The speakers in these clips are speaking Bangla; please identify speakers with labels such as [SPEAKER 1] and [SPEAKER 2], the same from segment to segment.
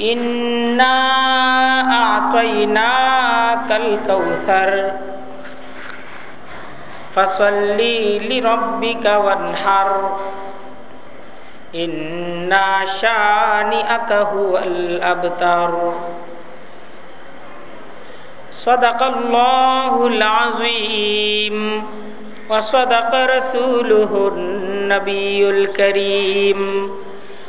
[SPEAKER 1] إنا أعطيناك الكوثر. فصل لربك وانحر. إنا شانئك هو الأبتر. صدق الله العظيم. وصدق رسوله النبي الكريم.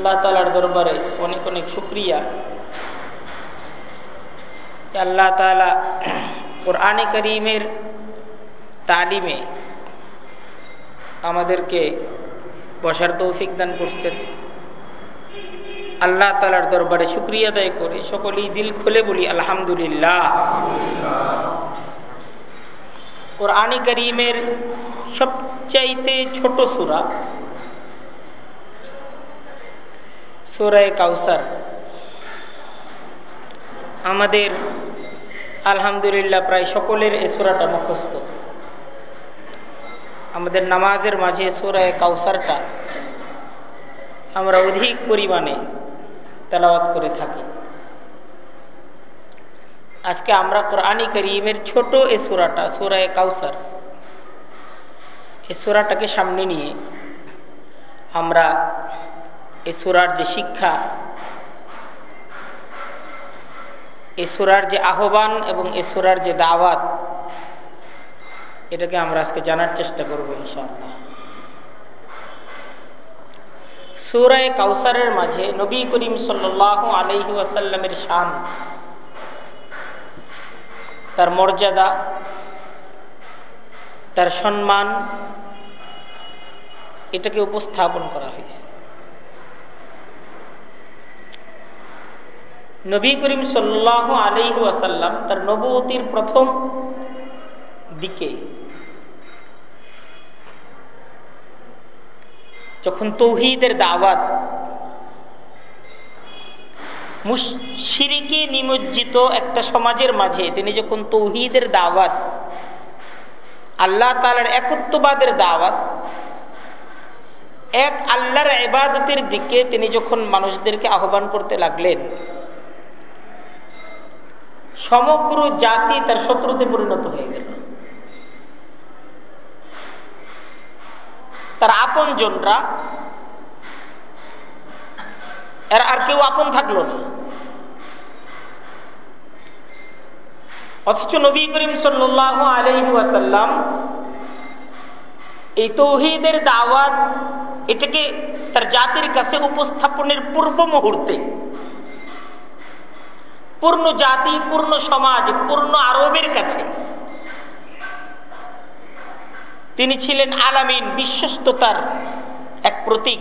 [SPEAKER 1] আল্লাহ তালার দরবারে অনেক অনেক শুক্রিয়া। আল্লাহ তালা কোরআনে করিমের তালিমে আমাদেরকে বসার তৌফিক দান করছেন। আল্লাহ তালার দরবারে শুক্রিয়া আদায় করে সকলেই দিল খুলে বলি, আলহামদুলিল্লাহ। কোরআনে করিমের সবচাইতে ছোট সুরা সুরায় কাউসার। আমাদের আলহামদুলিল্লাহ প্রায় সকলের এ সুরাটা মুখস্থ। আমাদের নামাজের মাঝে সুরায় কাউসারটা আমরা অধিক পরিমাণে তেলাওয়াত করে থাকি। আজকে আমরা কোরআনী করিমের ছোট এ সুরাটা, সুরায় কাউসার, এ সুরাটাকে সামনে নিয়ে আমরা এ সুরার যে শিক্ষা, এ সুরার যে আহ্বান এবং এ সুরার যে দাওয়াত, এটাকে আমরা আজকে জানার চেষ্টা করব ইনশাআল্লাহ। সুরায় কাউসারের মাঝে নবী করিম সাল্লাহ আলহি ওয়াসাল্লামের শান, তার মর্যাদা, তার সম্মান, এটাকে উপস্থাপন করা হয়েছে। নবী করিম সাল্লাহ আলহি আসাল্লাম তার নবতির প্রথম দিকে যখন তৌহিদের দাওয়াত মুশিরিকে নিমজ্জিত একটা সমাজের মাঝে, তিনি যখন তৌহিদের দাওয়াত, আল্লাহ তালার একত্ববাদের দাওয়াত, এক আল্লাহর এবাদতের দিকে তিনি যখন মানুষদেরকে আহ্বান করতে লাগলেন সমগ্র জাতি তার শত্রুতে পরিণত হয়ে গেল। তার আপন জনরা এর আর কেউ আপন থাকল না। অথচ নবী করিম সাল্লাহ আলহাসাল্লাম এই তৌহিদের দাওয়াত এটাকে তার জাতির কাছে উপস্থাপনের পূর্ব মুহূর্তে পূর্ণ জাতি, পূর্ণ সমাজ, পূর্ণ আরবের কাছে। তিনি ছিলেন আলামিন, বিশ্বস্ততার এক প্রতীক।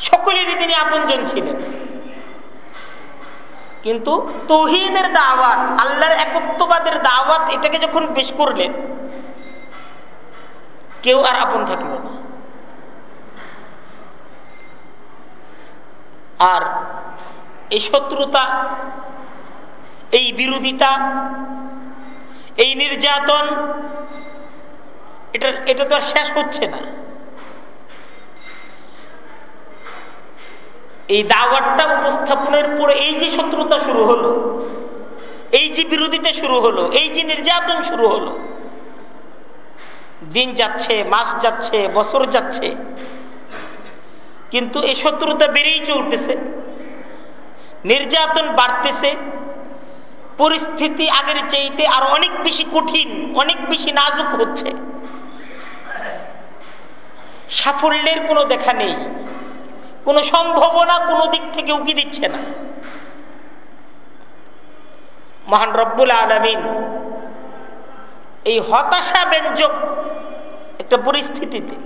[SPEAKER 1] সকলেরই তিনি আপনজন ছিলেন। কিন্তু তহিদের দাওয়াত, আল্লাহর একত্ববাদের দাওয়াত এটাকে যখন পেশ করলেন, কেউ আর আপন থাকল না। আর এই শত্রুতা, এই বিরোধিতা, এই নির্যাতন, এটা এটা তো আর শেষ হচ্ছে না। এই দাওয়াতটা উপস্থাপনের পরে এই যে শত্রুতা শুরু হলো, এই যে বিরোধিতা শুরু হলো, এই যে নির্যাতন শুরু হলো, দিন যাচ্ছে, মাস যাচ্ছে, বছর যাচ্ছে, কিন্তু এই শত্রুতা বেড়েই চলতেছে। নির্যাতন বাড়তেছে। পরিস্থিতি আগের চাইতে আর অনেক বেশি কঠিন, অনেক বেশি নাজুক হচ্ছে। সাফল্যের কোনো দেখা নেই। কোনো সম্ভাবনা কোনো দিক থেকে উকি দিচ্ছে না। মহান রব্বুল আলমিন এই হতাশা ব্যঞ্জক একটা পরিস্থিতিতে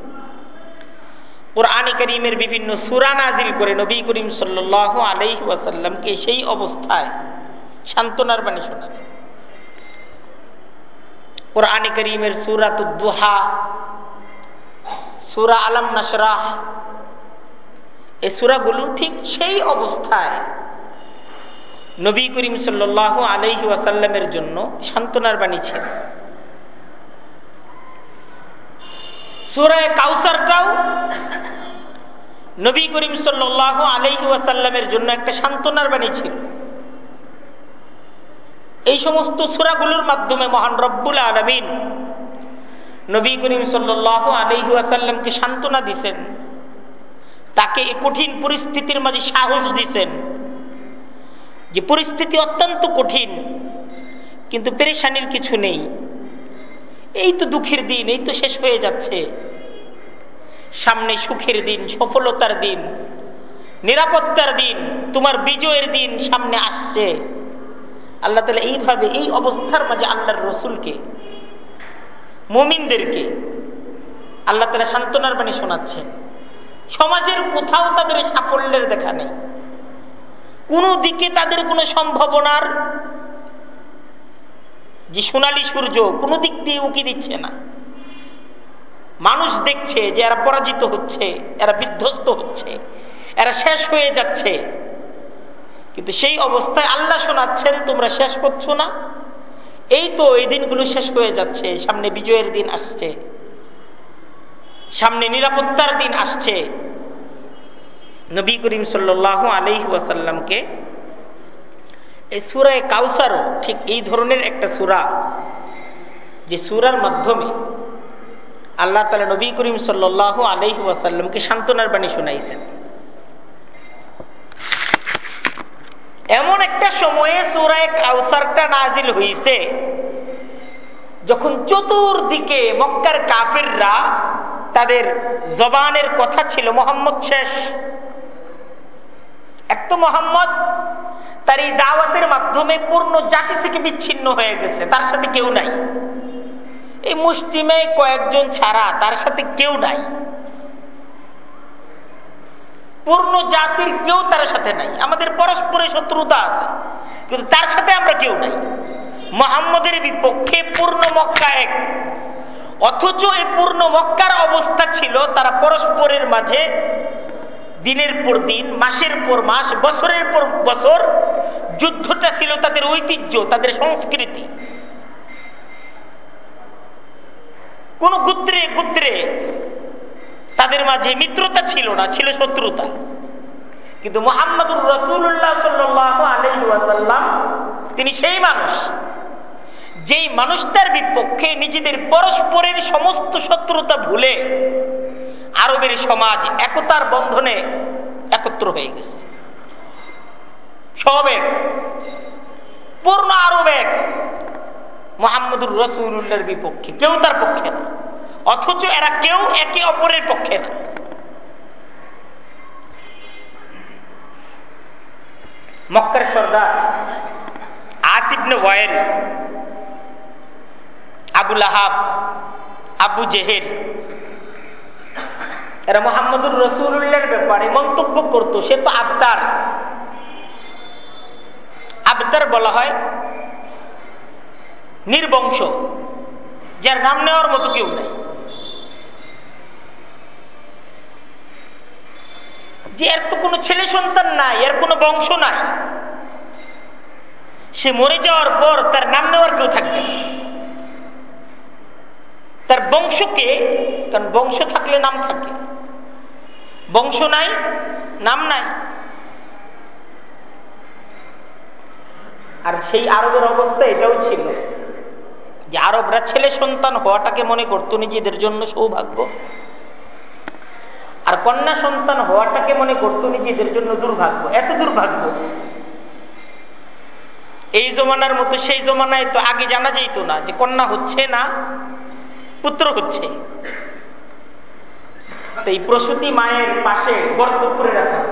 [SPEAKER 1] কোরআন করিমের বিভিন্ন সুরা নাজিল করে নবী করিম সাল্লাহ আলহি ওয়াসাল্লামকে সেই অবস্থায় সান্ত্বনার বাণী শোনালেন। কোরআন করিমের সুরাত দুহা, সুরা আলম নাসরাহ এই সুরাগুলো ঠিক সেই অবস্থায় নবী করিম সাল্লাহ আলহি ওয়াসাল্লামের জন্য সান্ত্বনার বাণী ছিল। সুরায় কাউসারটাও নবী করিম সাল্লাহ আলহি ওয়াসাল্লামের জন্য একটা সান্ত্বনার বাণী ছিল। এই সমস্ত সুরাগুলোর মাধ্যমে মহান রব্বুল আলমিন নবী করিম সাল্লাহ আলহি ওয়াসাল্লামকে সান্ত্বনা দিছেন, তাকে এই কঠিন পরিস্থিতির মাঝে সাহস দিছেন যে পরিস্থিতি অত্যন্ত কঠিন, কিন্তু পেরেশানির কিছু নেই। এই তো দুঃখের দিন, এই তো শেষ হয়ে যাচ্ছে। সামনে সুখের দিন, সফলতার দিন, নিরাপত্তার দিন, তোমার বিজয়ের দিন সামনে আসছে। আল্লাহ তালা এইভাবে এই অবস্থার মাঝে আল্লাহর রসুলকে, মমিনদেরকে আল্লাহ তালা সান্ত্বনার বাণী শোনাচ্ছেন। সমাজের কোথাও তাদের সাফল্যের দেখা নেই। কোনো দিকে তাদের কোনো সম্ভাবনার যে সোনালি সূর্য কোনো দিক দিয়ে উকি দিচ্ছে না। মানুষ দেখছে যে এরা পরাজিত হচ্ছে, এরা বিধ্বস্ত হচ্ছে, এরা শেষ হয়ে যাচ্ছে। কিন্তু সেই অবস্থায় আল্লাহ শোনাচ্ছেন, তোমরা শেষ করছ না। এই তো এই দিনগুলো শেষ হয়ে যাচ্ছে, সামনে বিজয়ের দিন আসছে, সামনে নিরাপত্তার দিন আসছে। নবী করিম সাল্লাহ আলহি ওয়াসাল্লামকে এই সুরায় কাউসারও ঠিক এই ধরনের একটা সুরা যে সুরার মাধ্যমে আল্লাহ তালা নবী করিম সাল্লাহ আলহি ওয়াসাল্লামকে সান্ত্বনার বাণী শুনাইছেন। এমন একটা সময়ে সুরায় কাউসারটা নাজিল হইছে, যখন চতুর্দিকে মক্কার কাফিররা তাদের জবানের কথা ছিল মোহাম্মদ শেষ। এক তো মোহাম্মদ, তার এই দাওয়াতের মাধ্যমে পূর্ণ জাতি থেকে বিচ্ছিন্ন হয়ে গেছে, তার সাথে কেউ নাই। এই মুসলিমে কয়েকজন ছাড়া তার সাথে কেউ নাই। পূর্ণ জাতির কেউ তার সাথে নাই। আমাদের পরস্পরের শত্রুতা আছে, কিন্তু তার সাথে আমরা কেউ নাই। মোহাম্মদের বিপক্ষে পূর্ণ মক্কা এক। অথচ এই পূর্ণ মক্কার অবস্থা ছিল তারা পরস্পরের মাঝে দিনের পর দিন, মাসের পর মাস, বছরের পর বছর যুদ্ধটা ছিল তাদের ঐতিহ্য, তাদের সংস্কৃতি। কোন গুত্রে গুত্রে তাদের মাঝে মিত্রতা ছিল না, ছিল শত্রুতা। কিন্তু মোহাম্মদুর রসুল্লাহ সাল্লাম তিনি সেই মানুষ, যেই মানুষটার বিপক্ষে নিজেদের পরস্পরের সমস্ত শত্রুতা ভুলে আরবের সমাজ একতার বন্ধনে একত্র হয়ে গেছে। সব এক পূর্ণ আরব এক মোহাম্মদুর রসুল্লাহর বিপক্ষে, কেউ তার পক্ষে না। অথচ এরা কেউ একে অপরের পক্ষে না। মক্কার সর্দার আসিবনে ওয়াইল, আবুল আহাব, আবু জেহের এরা মোহাম্মদুর রসুল্লাহর ব্যাপারে মন্তব্য করতো, সে তো আবতার আবতার বলা হয় নির্বংশ, যার নাম নেওয়ার মতো কেউ নাই। যে এর তো কোনো ছেলে সন্তান নাই, এর কোনো বংশ নাই। সে মরে যাওয়ার পর তার নাম নেওয়ার কেউ থাকবে তার বংশকে কারণ বংশ থাকলে নাম থাকে। বংশ নাই, নাম নাই। আর সেই আরবের অবস্থা এটাও ছিল যে আরবরা ছেলে সন্তান হওয়াটাকে মনে করত নিজেদের জন্য সৌভাগ্য। আর কন্যা সন্তান হওয়াটাকে মনে করত নিজেদের জন্য দুর্ভাগ্য। এত দুর্ভাগ্য। এই জমানার মতো সেই জমানায় তো আগে জানা যাইতো না যে কন্যা হচ্ছে না পুত্র হচ্ছে। এই প্রসূতি মায়ের পাশে গর্ত করে রাখা।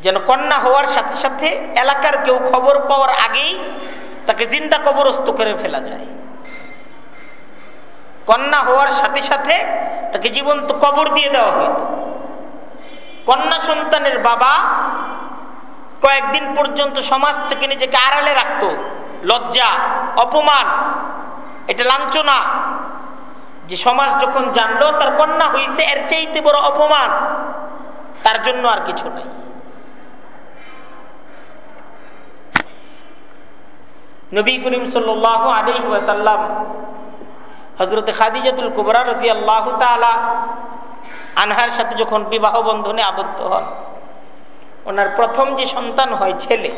[SPEAKER 1] যেন কন্যা হওয়ার সাথে সাথে এলাকার কেউ খবর পাওয়ার আগেই তাকে জিন্দা কবরস্থ করে ফেলা যায়। কন্যা হওয়ার সাথে সাথে তাকে জীবন্ত কবর দিয়ে দেওয়া হইত। কন্যা সন্তানের বাবা কয়েকদিন পর্যন্ত সমাজ থেকে নিজেকে আড়ালে রাখত। লজ্জা, অপমান এটা লাঞ্ছনা। যে সমাজ যখন জানলো, তার কন্যা হইছে, এর চাইতে বড় অপমান। তার জন্য আর কিছু নাই। নবী করিম সাল আলি ওয়াসাল্লাম হজরত খাদিজাতুল কুবরা রাজি আল্লাহ আনহার সাথে যখন বিবাহ বন্ধনে আবদ্ধ হন, ওনার প্রথম যে সন্তান হয় ছেলে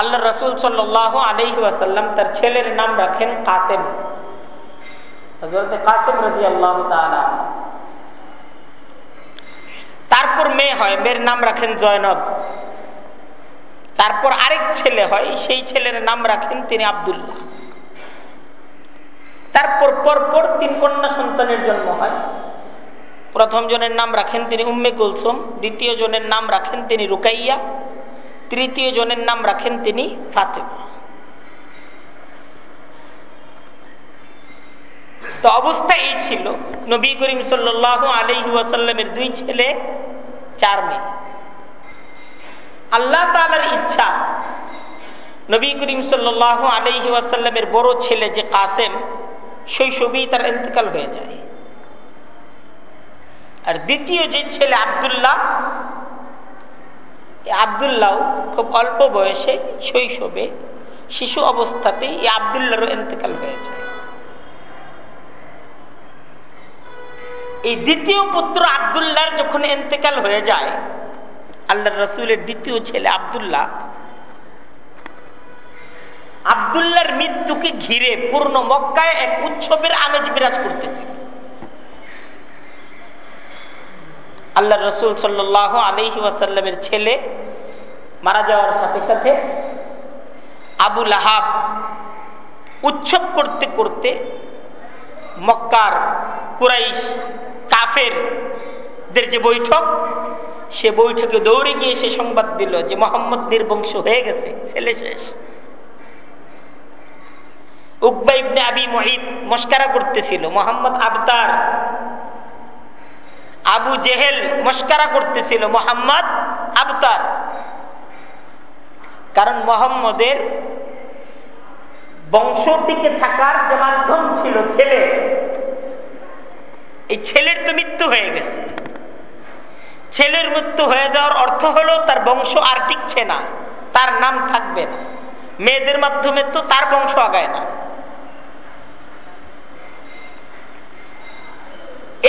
[SPEAKER 1] আল্লাহ রসুল সাল্লাহ আলহি ওয়াসাল্লাম তার ছেলের নাম রাখেন কাসেম। কাসেম রাজি আল্লাহ তারপর মেয়ে হয়, মেয়ের নাম রাখেন জয়নব। তারপর আরেক ছেলে হয়, সেই ছেলের নাম রাখেন তিনি আবদুল্লাহ। তারপর পরপর তিন কন্যা সন্তানের জন্ম হয়। প্রথম জনের নাম রাখেন তিনি উম্মে কুলসুম, দ্বিতীয় জনের নাম রাখেন তিনি রুকাইয়া তৃতীয় জনের নাম রাখেন তিনি ফাতেমা। তো অবস্থা এই ছিল। নবী করিম সাল্ল আলহি ওয়াসাল্লামের দুই ছেলে, চার মেয়ে। আল্লাহ তালার ইচ্ছা, নবী করিম সাল্ল আলহি ওয়াসাল্লামের বড় ছেলে যে কাসেম, শৈশবেই তার ইন্তকাল হয়ে যায়। আর দ্বিতীয় যে ছেলে আবদুল্লাহ আবদুল্লাহ খুব অল্প বয়সে শৈশবে শিশু অবস্থাতেই এই আবদুল্লাহরও ইন্তকাল হয়ে যায় এই দ্বিতীয় পুত্র আবদুল্লাহর যখন এন্তেকাল হয়ে যায় আল্লাহ রসুলের দ্বিতীয় ছেলে আবদুল্লাহ আবদুল্লার মৃত্যুকে ঘিরে পূর্ণ মক্কায় এক উৎসবের আমেজ বিরাজ করতেছে। আল্লাহ রসুল সাল্লাহ আলহি ওয়াসাল্লামের ছেলে মারা যাওয়ার সাথে সাথে আবুল আহাব উৎসব করতে করতে মক্কার কুরাইশ কাফের দের যে বৈঠক, সে বৈঠকে দৌড়ে গিয়ে সে সংবাদ দিল যে মোহাম্মদ নির্বংশ হয়ে গেছে, ছেলে শেষ। উকবা ইবনে আবি মহিদ মস্কারা করতেছিল, মোহাম্মদ আবতার আবু জেহেল মস্কারা করতেছিল, মোহাম্মদ আবতার। কারণ মোহাম্মদের বংশ টিকে থাকার যে মাধ্যম ছিল ছেলে, এই ছেলের তো মৃত্যু হয়ে গেছে। ছেলের মৃত্যু হয়ে যাওয়ার অর্থ হলো তার বংশ আর টিকছে না, তার নাম থাকবে না। মেয়েদের মাধ্যমে তো তার বংশ আগায় না।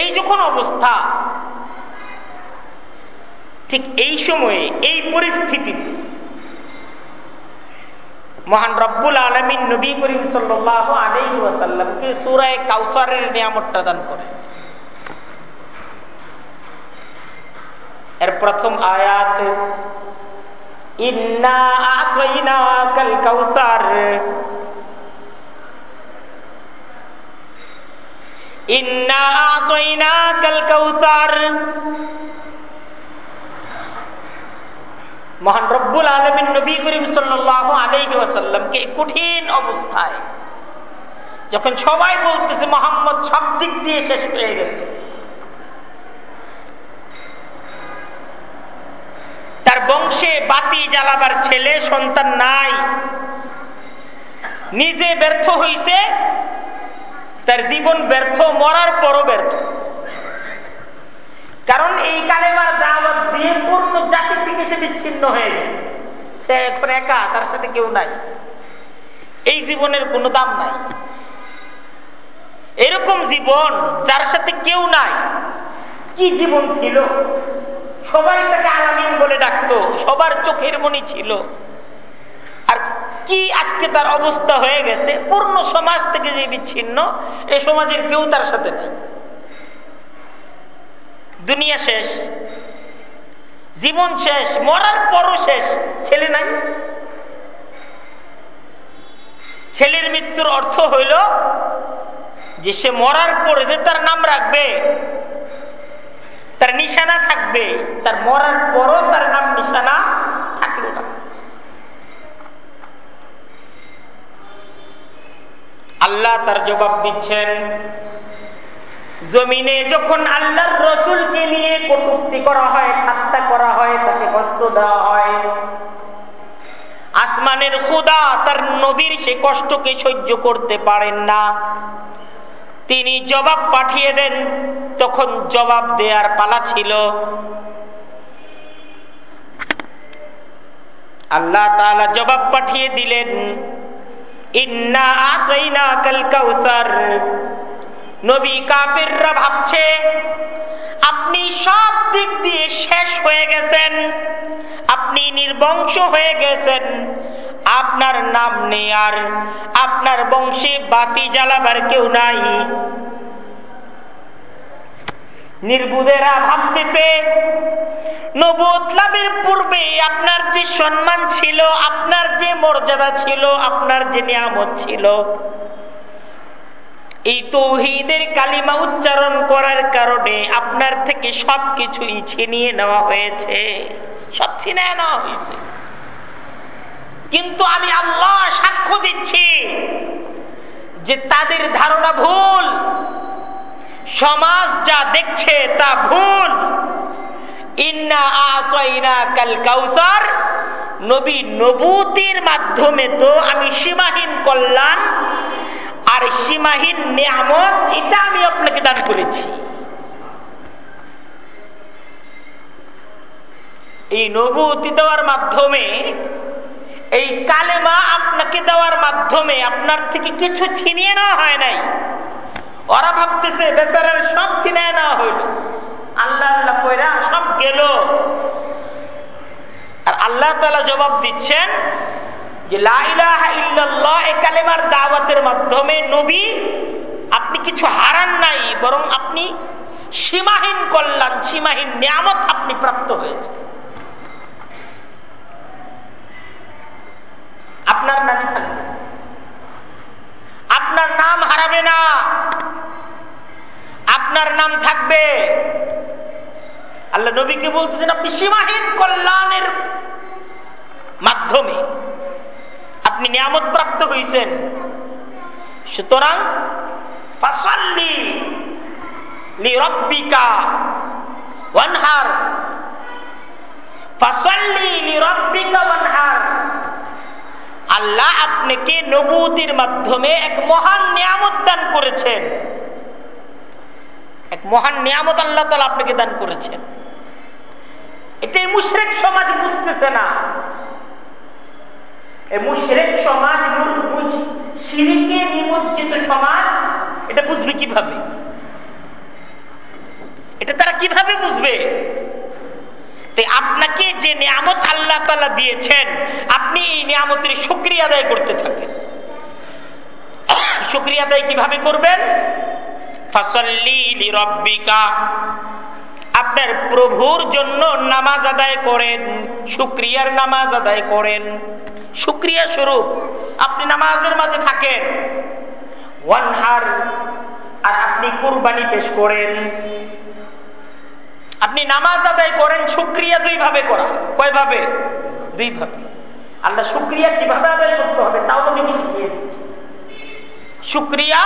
[SPEAKER 1] এই যখন অবস্থা, ঠিক এই সময়ে, এই পরিস্থিতিতে, মহান রব্বুল আলমিন নবী করিম সাল্লাহ আলহি সুরায় কাউসারের নিয়ামতটা দান করে এর প্রথম আয়াত, ইন্না কাউসার ইন্না আতইনা কাল কাউসার মহান রব্বুল আলমিন নবী করিম সাল্লাহ আলহি ওয়াসাল্লামকে কঠিন অবস্থায় যখন সবাই বলতেছে, মোহাম্মদ সব দিক দিয়ে শেষ হয়ে গেছে। তার বংশে বাতি জ্বালাবার ছেলে সন্তান নাই। নিজে ব্যর্থ হইছে তার জীবন ব্যর্থ, মরার পরও ব্যর্থ। কারণ এই কালেমার দাওয়াত দিয়ে পূর্ণ জাতি থেকে সে বিচ্ছিন্ন হয়ে গেছে। সে এখন একা, তার সাথে কেউ নাই। এই জীবনের কোনো দাম নাই। এরকম জীবন যার সাথে কেউ নাই। কি জীবন ছিল? সবাই তাকে আলামিন বলে ডাকতো, সবার চোখের মনি ছিল। আর কি আজকে তার অবস্থা হয়ে গেছে? পূর্ণ সমাজ থেকে যে বিচ্ছিন্ন এই সমাজের কেউ তার সাথে নেই। দুনিয়া শেষ, জীবন শেষ, মরার পরও শেষ, ছেলে নাই। ছেলের মৃত্যুর অর্থ হইল যে সে মরার পরে যে তার নাম রাখবে, তার নিশানা থাকবে, তার মরার পরও তার নাম নিশানা থাকল না। আল্লাহ তার জবাব দিচ্ছেন, জমিনে যখন আল্লাহর রসুলকে নিয়ে কটুক্তি করা হয়, ঠাট্টা করা হয়, তাকে কষ্ট দেওয়া হয়, আসমানের খুদা তার নবীর সে কষ্টকে সহ্য করতে পারেন না। তিনি জবাব পাঠিয়ে দেন, তখন জবাব দেয়ার পালা ছিল। আল্লাহ জবাব পাঠিয়ে দিলেন ভাবছে, আপনি সব দিক দিয়ে শেষ হয়ে গেছেন, আপনি নির্বংশ হয়ে গেছেন, আপনার নাম নেই আর, আপনার বংশে বাতি জ্বালাবার কেউ নাই। নির্বুদেরা ভাবতেছে নবুত লাভের পূর্বে আপনার যে সম্মান ছিল, আপনার যে মর্যাদা ছিল, আপনার যে নিয়ামত ছিল, এই তৌহিদের কালিমা উচ্চারণ করার কারণে আপনার থেকে সবকিছুই ছিনিয়ে নেওয়া হয়েছে। সব ছিনিয়ে নেওয়া হয়েছে। কিন্তু আমি আল্লাহ সাক্ষ্য দিচ্ছি যে তাদের ধারণা ভুল। সমাজ যা দেখছে তা ভুল। ইন্না মাধ্যমে তো আমি সীমাহীন কল্যাণ আর সীমাহীন এটা আমি আপনাকে দান করেছি। এই দেওয়ার মাধ্যমে, এই কালেমা আপনাকে দেওয়ার মাধ্যমে আপনার থেকে কিছু ছিনিয়ে নেওয়া হয় নাই। ওরা ভাবতেছে বেচারের সব ছিনিয়ে নেওয়া হইল। আল্লাহ আল্লাহ কইরা সব গেল। আর আল্লাহ তালা জবাব দিচ্ছেন যে কালেমার দাওয়াতের মাধ্যমে নবী আপনি কিছু হারান নাই, বরং আপনি সীমাহীন কল্যাণ, সীমাহীন নিয়ামত আপনি প্রাপ্ত হয়েছে আপনার নামই থাকবে। আপনার নাম হারাবে না। আপনার নাম থাকবে। আল্লাহ নবীকে বলছেন আপনি সীমাহীন কল্যাণের মাধ্যমে আপনি নিয়ামত প্রাপ্ত হয়েছেন সুতরাং আল্লাহ আপনাকে নবুতির মাধ্যমে এক মহান নিয়ামত দান করেছেন। এক মহান নিয়ামত আল্লাহ তালা আপনাকে দান করেছেন। এটাই মুশরেক সমাজ বুঝতেছে না। এই মুশরেক সমাজ সিরিকে নিমজ্জিত সমাজ, এটা বুঝবে কীভাবে? এটা তারা কীভাবে বুঝবে? আপনাকে যে নিয়ামত আল্লাহ তালা দিয়েছেন, আপনি এই নিয়ামতের সুক্রিয়া আদায় করতে থাকেন। সুক্রিয়া আদায় কীভাবে করবেন? আপনার প্রভুর জন্য নামাজ আদায় করেন সুক্রিয়ার নামাজ আদায় করেন। সুক্রিয়া স্বরূপ, আপনি নামাজের মাঝে থাকেন। ওয়ানহার, আর আপনি কুরবানি পেশ করেন। আপনি নামাজ আদায় করেন সুক্রিয়া দুই ভাবে করা কয় ভাবে দুই ভাবে আল্লাহ সুক্রিয়া কীভাবে আদায় করতে হবে, তাও নবীকে শিখিয়ে দিচ্ছে। সুক্রিয়া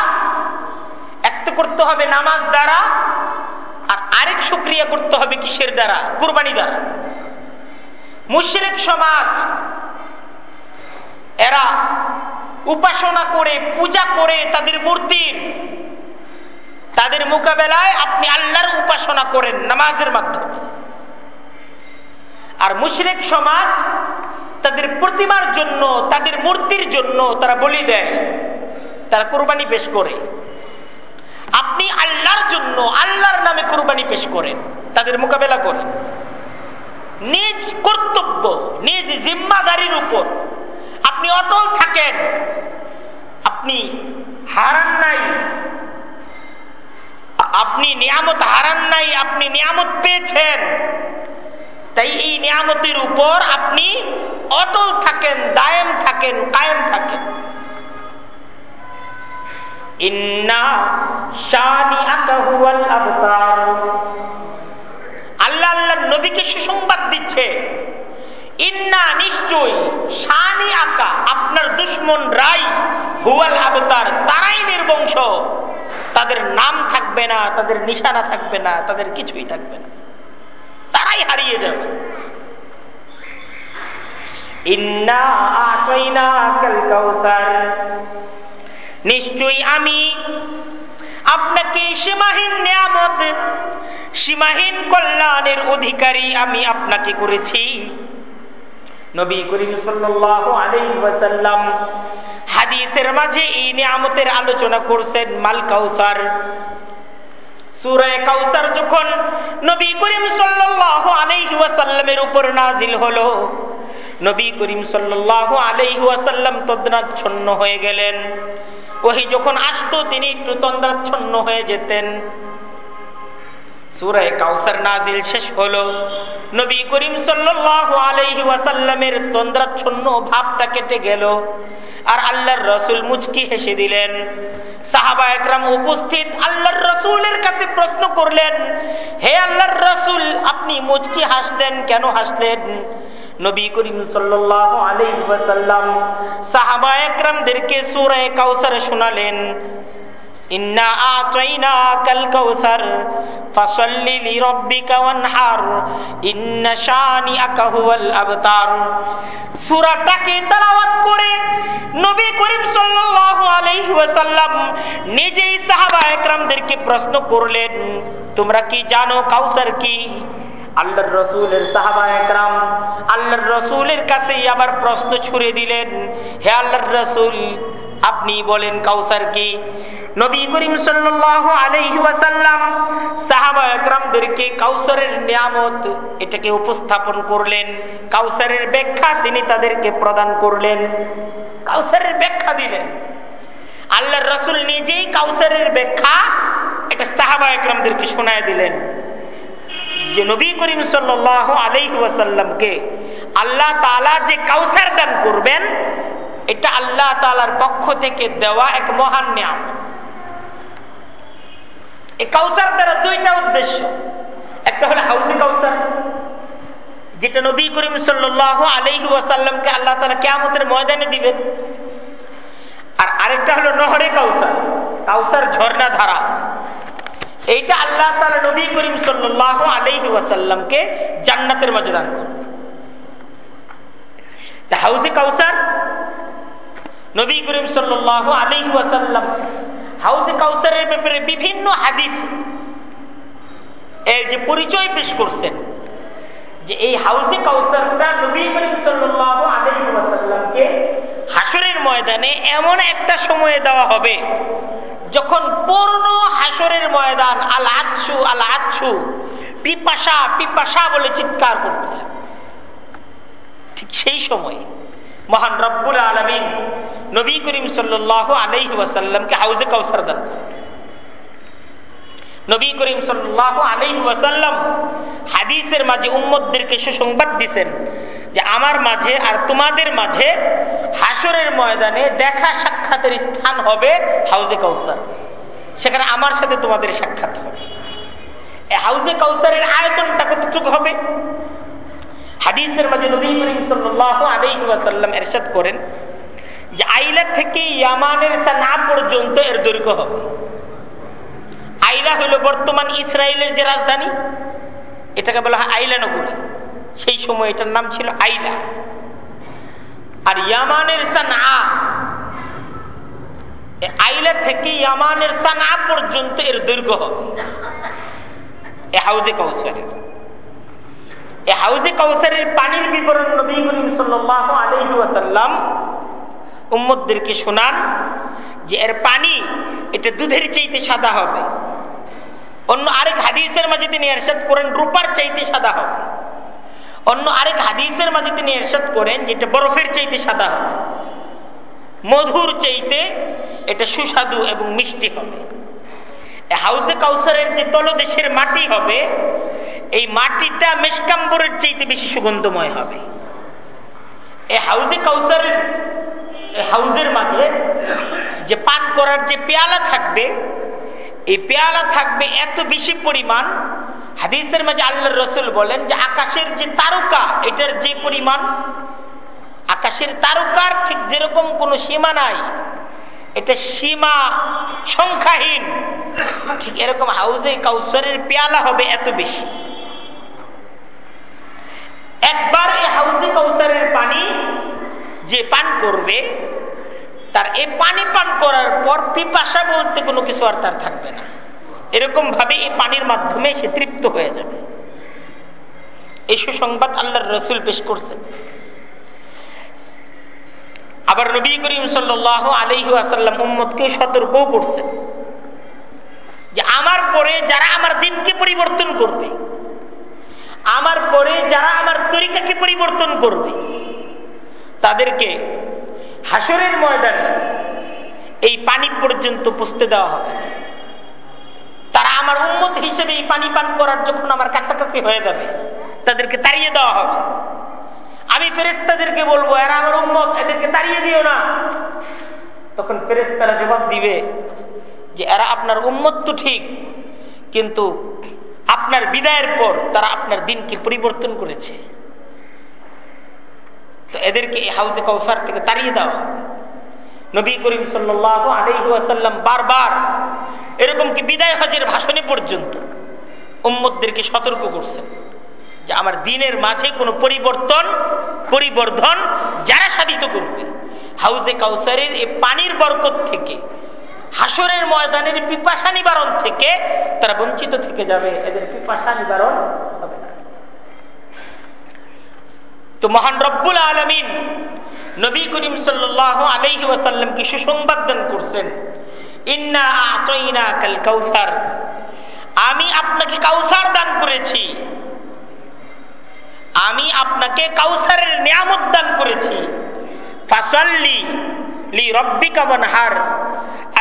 [SPEAKER 1] একটা করতে হবে নামাজ দ্বারা, আর আরেক সুক্রিয়া করতে হবে কিসের দ্বারা? কুরবানি দ্বারা। মুশরিক সমাজ, এরা উপাসনা করে, পূজা করে তাদের মূর্তির। তাদের মোকাবেলায় আপনি আল্লাহর উপাসনা করেন নামাজের মাধ্যমে। আর মুশরেক সমাজ তাদের প্রতিমার জন্য, তাদের মূর্তির জন্য তারা বলি দেয়, তারা কোরবানি পেশ করে। আপনি আল্লাহর জন্য আল্লাহর নামে কোরবানি পেশ করেন, তাদের মোকাবেলা করেন। নিজ কর্তব্য, নিজ জিম্মাদারির উপর। আপনি অটল থাকেন। আপনি হারান নাই। আপনি নিয়ামত হারান নাই, আপনি নিয়ামত পেয়েছেন। তাই এই নিয়ামতের উপর আপনি অটল থাকেন, দায়েম থাকেন, কায়েম থাকেন। আল্লাহ আল্লাহ নবীকে সুসংবাদ দিচ্ছে। ইন্না নিশ্চয় শানি আকা আপনার দুশ্মন রাই হুয়াল আবতার, তারাই নির্বংশ। তাদের নাম থাকবে না, তাদের নিশানা থাকবে না, তাদের কিছুই থাকবে না। তারাই হারিয়ে যাবে। নিশ্চয়ই আমি। আপনাকে সীমাহীন নিয়ামত, সীমাহীন কল্যাণের অধিকারী আমি আপনাকে করেছি। নবী করিম সাল্লাম হাদিসের মাঝে এই নিয়ামতের আলোচনা করছেন মাল কাউসার। সুরায় কাউসার যখন নবী করিম আলাইহি ওয়াসাল্লামের উপর নাজিল হলো, নবী হয়ে গেলেন। ওহি যখন আসতো, তিনি একটু তন্দ্রাচ্ছন্ন হয়ে যেতেন। সুরায় কাউসার নাজিল শেষ হলো, নবী করিম সাল্লাল্লাহু আলাইহি ওয়াসাল্লামের তন্দ্রাচ্ছন্ন ভাবটা কেটে গেল, আর আল্লাহর রসুল মুচকি হেসে দিলেন সাহাবা একরাম উপস্থিত আল্লাহর রসুলের কাছে প্রশ্ন করলেন, হে আল্লাহর রসুল, আপনি মুচকি হাসলেন, কেন হাসলেন? নবী করিম সাল্লাম সাহাবা একরামদেরকে সূরা কাউসার শোনালেন। ফাসাল্লি করে করিম সাল্লাল্লাহু নিজেই সাহাবা একরামদেরকে প্রশ্ন করলেন তোমরা কি জানো কাউসার কি? আল্লাহর রসুলের সাহাবা একরাম আল্লাহর রসুলের কাছে আবার প্রশ্ন ছুড়ে দিলেন, হে আল্লাহর রসুল, আপনি বলেন কাউসার কি? নবী করিম সাল্লাল্লাহু সাহাবা একরামদেরকে কাউসারের নিয়ামত এটাকে উপস্থাপন করলেন, কাউসারের ব্যাখ্যা তিনি তাদেরকে প্রদান করলেন। কাউসারের ব্যাখ্যা দিলেন। আল্লাহর রসুল নিজেই কাউসারের ব্যাখ্যা এটা সাহাবা একরামদেরকে শোনায় দিলেন। যে নবী করিম সাল্লাহ আলাইহি ওয়াসাল্লামকে আল্লাহ তালা যে কাউসার দান করবেন, এটা আল্লাহ তালার পক্ষ থেকে দেওয়া এক মহান নিয়াম এই কাউসার দ্বারা দুইটা উদ্দেশ্য। একটা হলো হাউজি কাউসার, যেটা নবী করিম সাল্লাহ আলাইহি ওয়াসাল্লামকে আল্লাহ তালা কেয়ামতের ময়দানে দিবেন। আর আরেকটা হলো নহরে কাউসার কাউসার ঝর্ণা ধারা এইটা আল্লাহ তালা নবী করিম সাল্লাহ আলহি ওয়াসাল্লামকে জান্নাতের মাঝে দান করবে হাউজে কাউসার, নবী করিম সাল্লাহ আলহি ওয়াসাল্লাম হাউজে কাউসারের ব্যাপারে বিভিন্ন হাদিস এর যে পরিচয় পেশ করছেন, যে এই হাউজে কাউসারটা নবী করিম সাল্লাহ আলহি ওয়াসাল্লামকে হাসরের ময়দানে এমন একটা সময়ে দেওয়া হবে, যখন পূর্ণ হাসরের ময়দান আল আচ্ছু আল আচ্ছু পিপাসা পিপাসা বলে চিৎকার করতে থাকে। ঠিক সেই সময় মহান রব্বুল আলমিন নবী করিম সাল্লাহ আলহি ওয়াসাল্লামকে হাউজে কাউসার দান নবী করিম সাল্লাহ আলহি ওয়াসাল্লাম হাদিসের মাঝে উম্মদদেরকে সুসংবাদ দিছেন যে আমার মাঝে আর তোমাদের মাঝে হাসরের ময়দানে দেখা সাক্ষাতের স্থান হবে হাউজে কাউসার। সেখানে আমার সাথে তোমাদের সাক্ষাৎ হবে। হাউজে কাউসারের আয়তনটা কতটুকু হবে? হাদিসের মাঝে নবী করিম সাল্লাহ আলাইহি এরশাদ করেন যে আইলা থেকে ইয়ামানের সানা পর্যন্ত এর দৈর্ঘ্য হবে। আইলা হইল বর্তমান ইসরায়েলের যে রাজধানী, এটাকে বলা হয় আইলা নগরী। সেই সময় এটার নাম ছিল আইলা। আর ইয়ামানের সানা আইলা থেকে ইয়ামানের সানা পর্যন্ত এর দৈর্ঘ্য হবে। এ হাউজে কাউসারের। এ হাউজে কাউসারের পানির বিবরণ নবী করিম সাল্লাহ আলহি ওয়াসাল্লাম উম্মদদেরকে শোনান যে এর পানি এটা দুধের চাইতে সাদা হবে। অন্য আরেক হাদিসের মাঝে তিনি এরশাদ করেন, রূপার চাইতে সাদা হবে। অন্য আরেক হাদিসের মাঝে তিনি এরশাদ করেন, যেটা বরফের চাইতে সাদা হবে। মধুর চাইতে এটা সুস্বাদু এবং মিষ্টি হবে। হাউজে কাউসারের যে তলদেশের মাটি হবে, এই মাটিটা মেশকাম্বরের চাইতে বেশি সুগন্ধময় হবে। এই হাউজে কাউসারের হাউজের মাঝে যে পান করার যে পেয়ালা থাকবে, এই পেয়ালা থাকবে এত বেশি পরিমাণ হাদিসের মাঝে আল্লাহ রসুল বলেন যে আকাশের যে তারকা, এটার যে পরিমাণ, আকাশের তারকার ঠিক যেরকম কোনো সীমা নাই, এটা সীমা সংখ্যাহীন, ঠিক এরকম হাউজে কাউসারের পেয়ালা হবে এত বেশি। একবার এই হাউজে কাউসারের পানি যে পান করবে, তার এই পানি পান করার পর পিপাসা বলতে কোনো কিছু আর তার থাকবে না। এরকম ভাবে এই পানির মাধ্যমে সে তৃপ্ত হয়ে যাবে। এই সুসংবাদ আল্লাহর রসুল পেশ করছেন আবার নবী করিম সাল্লাহ আলহি আসাল্লাম উম্মদকেও সতর্কও করছেন যে আমার পরে যারা আমার দিনকে পরিবর্তন করবে, আমার পরে যারা আমার তরিকাকে পরিবর্তন করবে, তাদেরকে হাসরের ময়দানে এই পানি পর্যন্ত পুষতে দেওয়া হবে। তারা আমার উন্মত হিসেবে এই পানি পান করার যখন আমার কাছাকাছি হয়ে যাবে, তাদেরকে তাড়িয়ে দেওয়া হবে। আমি ফেরেস্তাদেরকে বলব, এরা আমার উন্মত এদেরকে তাড়িয়ে দিও না। তখন ফেরেস্তারা জবাব দিবে যে, এরা আপনার উন্মত তো ঠিক, কিন্তু আপনার বিদায়ের পর তারা আপনার দিনকে পরিবর্তন করেছে। তো এদেরকে এই হাউজে কৌসার থেকে তাড়িয়ে দেওয়া নবী করিম সাল্লাহ আলহিহাসাল্লাম বারবার এরকম কি বিদায় হজের ভাষণে পর্যন্ত উম্মদদেরকে সতর্ক করছেন যে আমার দিনের মাঝে কোনো পরিবর্তন, পরিবর্ধন যারা সাধিত করবে। হাউজে কাউসারের এই পানির বরকত থেকে হাসরের ময়দানের পিপাসা নিবারণ থেকে তারা বঞ্চিত থেকে যাবে, এদের পিপাসা নিবারণ হবে না। তো মহান রব্বুল আলমিন নবী করিম সাল্লাহ আলহি ওয়াসাল্লামকে সুসংবাদ দান করছেন? আমি আপনাকে কাউসার দান করেছি। আমি আপনাকে কাউসারের নিয়ামত দান করেছি। ফাসাল্লি লি রব্বিকা বনহার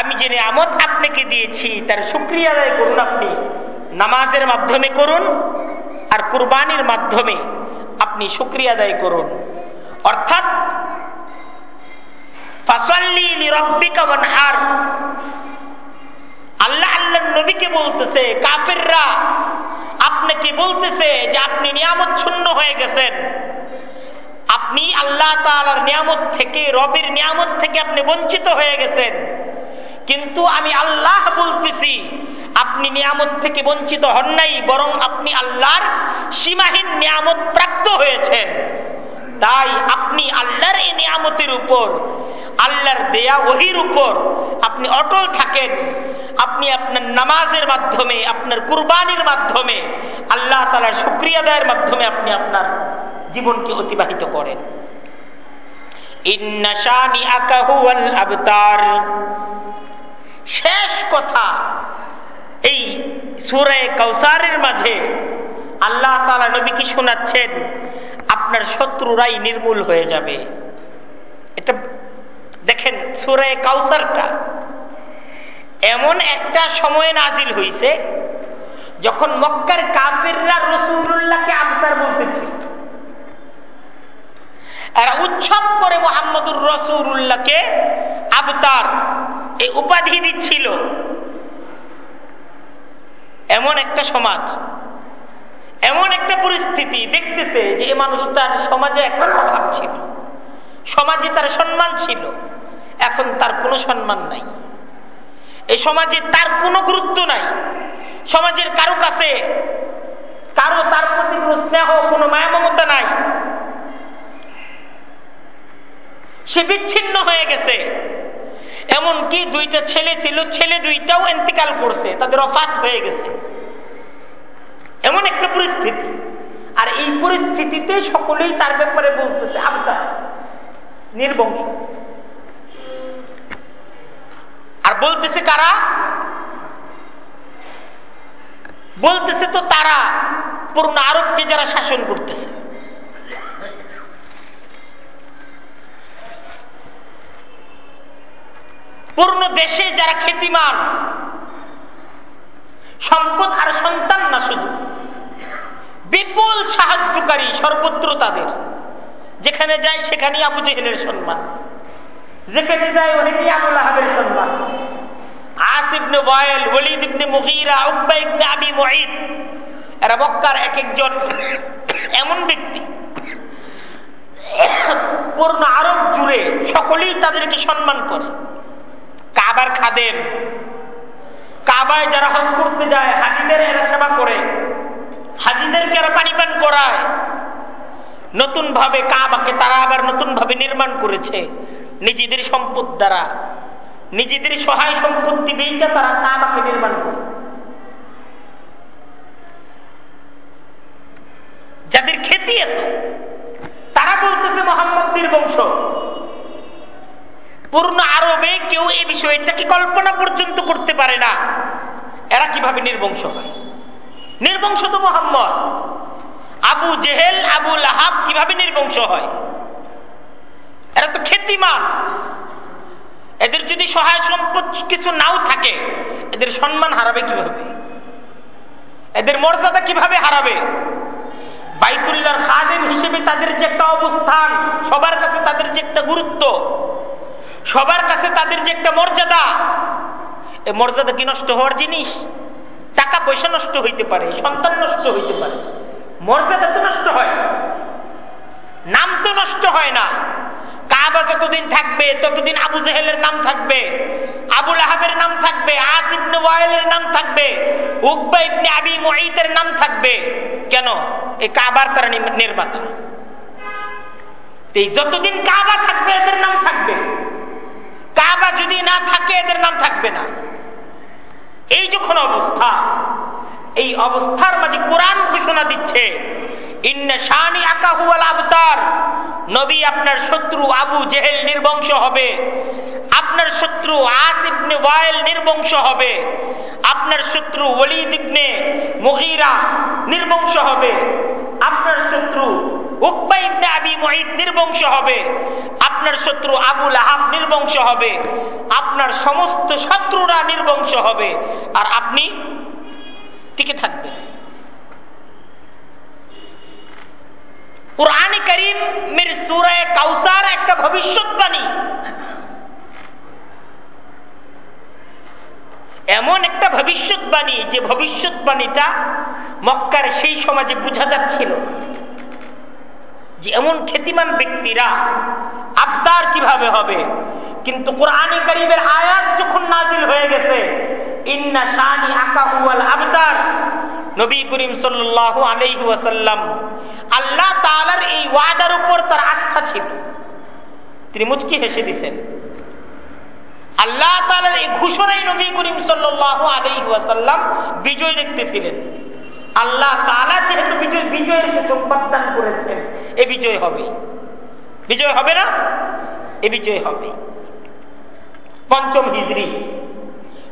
[SPEAKER 1] আমি যে নিয়ামত আপনাকে দিয়েছি, তার সুক্রিয়া আদায় করুন আপনি। নামাজের মাধ্যমে করুন আর কুরবানির মাধ্যমে আপনি সুক্রিয়া আদায় করুন। অর্থাৎ ফাসাল্লি লি রব্বিকা বনহার আল্লাহ আল্লাহ নবীকে বলতেছে, কাফেররা আপনাকে বলতেছে যে আপনি নিয়ামত শূন্য হয়ে গেছেন? আপনি আল্লাহ তালার নিয়ামত থেকে, রবের নিয়ামত থেকে আপনি বঞ্চিত হয়ে গেছেন। কিন্তু আমি আল্লাহ বলতেছি, আপনি নিয়ামত থেকে বঞ্চিত হন নাই, বরং আপনি আল্লাহর সীমাহীন নিয়ামত প্রাপ্ত হয়েছেন। তাই আপনি আল্লাহর এই নিয়ামতের উপর, আল্লাহর দেয়া ওহির উপর আপনি অটল থাকেন। আপনি আপনার নামাজের মাধ্যমে, আপনার কুরবানির মাধ্যমে, আল্লাহ তালার শুক্রিয়া দেয়ের মাধ্যমে আপনি আপনার জীবনকে অতিবাহিত করেন। শেষ কথা, এই সুরে কৌসারের মাঝে আল্লাহ তালা নবীকে শোনাচ্ছেন আপনার শত্রুরাই নির্মূল হয়ে যাবে। এটা দেখেন সুরে কাউসারটা। এমন একটা সময়ে নাজিল হইছে, যখন মক্কার কাফিররা রসুল্লাহকে আবতার বলতেছিল এরা উৎসব করে মোহাম্মদুর রসুল্লাহকে আবতার এই উপাধি দিচ্ছিল। এমন একটা সমাজ। এমন একটা পরিস্থিতি দেখতেছে যে এই মানুষটার সমাজে একটা প্রভাব ছিল। সমাজে তার সম্মান ছিল। এখন তার কোনো সম্মান নাই। এই সমাজে তার কোনো গুরুত্ব নাই। সমাজের কারও কাছে কারও তার প্রতি কোনো স্নেহ, কোনো মায়া মমতা নাই। সে বিচ্ছিন্ন হয়ে গেছে। এমনকি দুইটা ছেলে ছিল, ছেলে দুইটাও এন্তিকাল করছে। তাদের অফাত হয়ে গেছে। এমন একটা পরিস্থিতি। আর এই পরিস্থিতিতে সকলেই তার ব্যাপারে বলতেছে আবদার নির্বংশ। আর বলতেছে, কারা? বলতেছে তো তারা, পুরনো আরবকে যারা শাসন করতেছে। পূর্ণ দেশে যারা খ্যাতিমান সম্পদ আর সন্তান না শুধু। বিপুল সাহায্যকারী সর্বত্র তাদের। যেখানে যায় সেখানেই আবু জেহেলের সম্মান। যেখানে যায় ওখানেই আবুল আহাবের সম্মান। এক একজন এমন ব্যক্তি। পূর্ণ জুড়ে সকলেই তাদেরকে সম্মান করে। কাবার খাদেম কাবায় যারা হজ করতে যায়, হাজিদের এরা সেবা করে। হাজিদেরকে এরা পানি পান করায়। নতুন ভাবে কাবাকে তারা আবার নতুন ভাবে নির্মাণ করেছে, নিজেদের সম্পদ দ্বারা। নিজেদের সহায় সম্পত্তি বেচা তারা কাবাকে নির্মাণ করছে। যাদের খ্যাতি এত, তারা বলতেছে মোহাম্মদের বংশ পূর্ণ আরবে কেউ এই বিষয়টাকে কল্পনা পর্যন্ত করতে পারে না। এরা কীভাবে নির্বংশ হয়? নির্বংশ তো মোহাম্মদ। আবু জেহেল, আবু লাহাব কীভাবে নির্বংশ হয়? এরা তো খ্যাতিমান। এদের যদি সহায় সম্পদ কিছু নাও থাকে, এদের সম্মান হারাবে কীভাবে? এদের মর্যাদা কীভাবে হারাবে? বাইতুল্লাহর খাদেম হিসেবে তাদের যে একটা অবস্থান, সবার কাছে তাদের যে একটা গুরুত্ব সবার কাছে তাদের যে একটা মর্যাদা এই মর্যাদা কি নষ্ট হওয়ার জিনিস? টাকা পয়সা নষ্ট হইতে পারে, সন্তান নষ্ট হইতে পারে। মর্যাদা তো নষ্ট হয়। নাম তো নষ্ট হয় না। কাবা যতদিন থাকবে, ততদিন আবু জাহেলের নাম থাকবে আবুল আহাবের নাম থাকবে, আজ ইবনে ওয়াইলের নাম থাকবে, উকবা ইবনে আবি মুঈতের নাম থাকবে। কেন? এই কাবার তারা নির্মাতা। এই যতদিন কাবা থাকবে, এদের নাম থাকবে। কাবা যদি না থাকে এদের নাম থাকবে না। এই যখন অবস্থা এই অবস্থার মাঝে কোরআন ঘোষণা দিচ্ছে। নবী আপনার শত্রু আবু জেহেল নির্বংশ হবে। আপনার শত্রু নির্বংশ হবে। আপনার শত্রু নির্বংশ হবে। আপনার শত্রু আবি নির্বংশ হবে। আপনার শত্রু আবু লাহাব নির্বংশ হবে। আপনার সমস্ত শত্রুরা নির্বংশ হবে। আর আপনি? টিকে থাকবেন কোরআনে করিমের সুরায় কাউসার একটা ভবিষ্যৎবাণী। এমন একটা ভবিষ্যৎবাণী যে ভবিষ্যৎবাণীটা মক্কার সেই সমাজে বোঝা যাচ্ছিল যে এমন খ্যাতিমান ব্যক্তিরা আবদার কীভাবে হবে? কিন্তু কোরআনে করিমের আয়াত যখন নাজিল হয়ে গেছে ইন্না শানি আকাহুয়াল আবদার নবী করিম সাল্লাল্লাহু আলাইহি ওয়াসাল্লাম আল্লাহ তাআলার এই ওয়াদার উপর তার আস্থা ছিল। তিনি মুচকি হেসে দিছেন। আল্লাহ তাআলার এই ঘোষণাই নবী করিম সাল্লাল্লাহু আলাইহি ওয়াসাল্লাম বিজয় দেখতেছিলেন। আল্লাহ তাআলা যেহেতু বিজয়, বিজয়ের সুসংবাদ দান করেছেন, এ বিজয় হবে। বিজয় হবে না? এ বিজয় হবে। পঞ্চম হিজরি।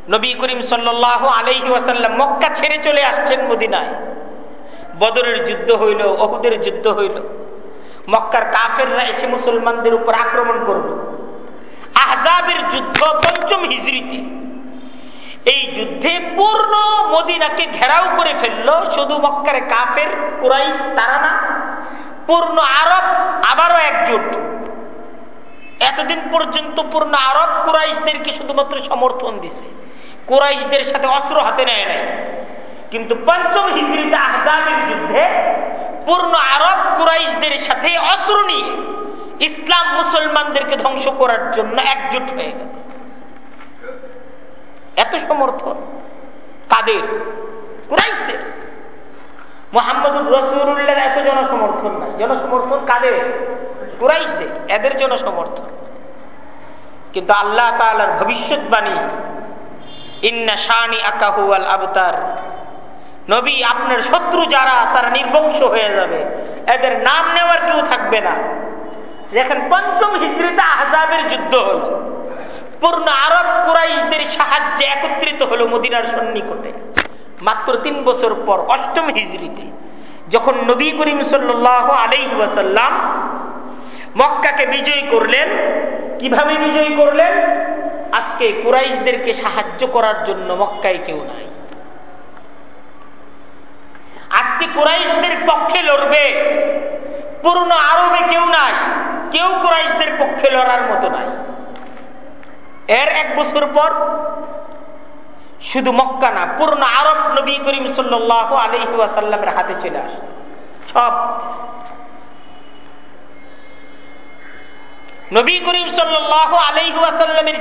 [SPEAKER 1] নবী করিম সাল্লাহ আলহি ওয়াসাল্লাম মক্কা ছেড়ে চলে আসছেন মদিনায়। বদরের যুদ্ধ হইল, অহুদের যুদ্ধ হইল। মক্কার কাফেররা এসে মুসলমানদের উপর আক্রমণ করল। আহজাবের যুদ্ধ পঞ্চম হিজড়িতে এই যুদ্ধে পূর্ণ মদিনাকে ঘেরাও করে ফেলল শুধু মক্কারে কাফের, কুরাইশ, তারা না, পূর্ণ আরব, আবারও একজুট। এতদিন পর্যন্ত পূর্ণ আরব কুরাইশদেরকে শুধুমাত্র সমর্থন দিছে। কুরাইশদের সাথে অস্ত্র হাতে নেয় নাই। কিন্তু পঞ্চম হিজড়িতে আহজাবের যুদ্ধে পূর্ণ আরব কুরাইশদের সাথে অস্ত্র নিয়ে ইসলাম মুসলমানদেরকে ধ্বংস করার জন্য একজোট হয়ে গেল। এত সমর্থন কাদের? কুরাইশদের। মোহাম্মদুর রসুল্লাহর এত জনসমর্থন নাই। জনসমর্থন কাদের? কুরাইশদের। এদের জনসমর্থন। কিন্তু আল্লাহ তালার ভবিষ্যৎবাণী আবতার। নবী আপনার শত্রু যারা, তারা নির্বংশ হয়ে যাবে। এদের নাম নেওয়ার কেউ থাকবে না। দেখেন, পঞ্চম হিজড়িতে আহজাবের যুদ্ধ হল। পূর্ণ আরব কুরাইশদের সাহায্যে একত্রিত হলো মদিনার সন্নিকটে। মাত্র তিন বছর পর, অষ্টম হিজড়িতে যখন নবী করিম সাল্লাহ আলাইহি ওয়াসাল্লাম মক্কাকে বিজয় করলেন। কীভাবে বিজয় করলেন? আজকে কুরাইশদেরকে সাহায্য করার জন্য মক্কায় কেউ নাই। আজকে কুরাইশদের পক্ষে লড়বে পূর্ণ আরবে কেউ নাই, কেউ কুরাইশদের পক্ষে লড়ার মতো নাই। এর এক বছর পর শুধু মক্কা না পূর্ণ আরব নবী করিম সাল্লাহ আলহি ওয়াসাল্লামের হাতে চলে আসে সব নবী করিম সাল্লাহ আলহি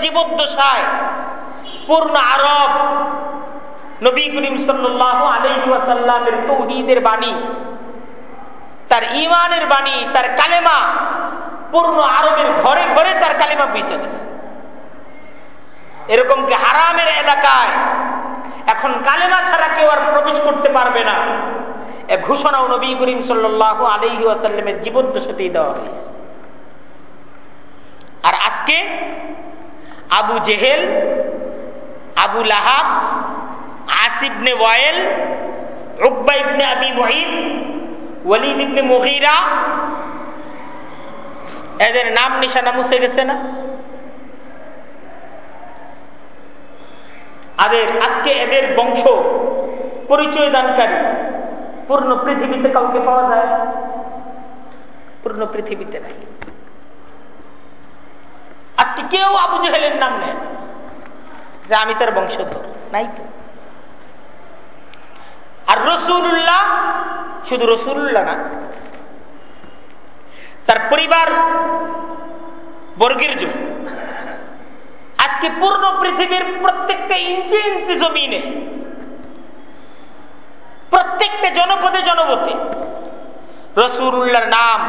[SPEAKER 1] জীবদ্দশায় পূর্ণ আরব নবী করিম সাল্লাহ আলহি ওয়াসাল্লামের তৌহিদের বাণী, তার ইমানের বাণী, তার কালেমা পূর্ণ আরবের ঘরে ঘরে তার কালেমা পৌঁছে গেছে। এরকম কি হারামের এলাকায় এখন কালেমা ছাড়া কেউ আর প্রবেশ করতে পারবে না? ঘোষণাও নবী করিম সাল্লাহ আলহি জীবদ্দশাতেই দেওয়া হয়েছে। আর আজকে আবু জেহেল, আবু লাহাব আসিবনে ওয়াইল, উকবা ইবনে আবি ওয়াইদ ওয়ালিদ ইবনে মহিরা এদের নাম নিশানা মুছে গেছে না? আদের, আজকে এদের বংশ পরিচয় দানকারী। পূর্ণ পৃথিবীতে কাউকে পাওয়া যায় পূর্ণ পৃথিবীতে নাই। আজকে কেউ আবু জেহেলের নাম নেয় যে আমি তার বংশধর, নাই তো। আর রসুল্লাহ শুধু রসুল্লাহ না, তার পরিবার বর্গের জন্য আজকে পূর্ণ পৃথিবীর প্রত্যেকটা ইঞ্চি ইঞ্চি জমিনে, প্রত্যেকটা জনপদে জনপদে রসুল্লাহর নাম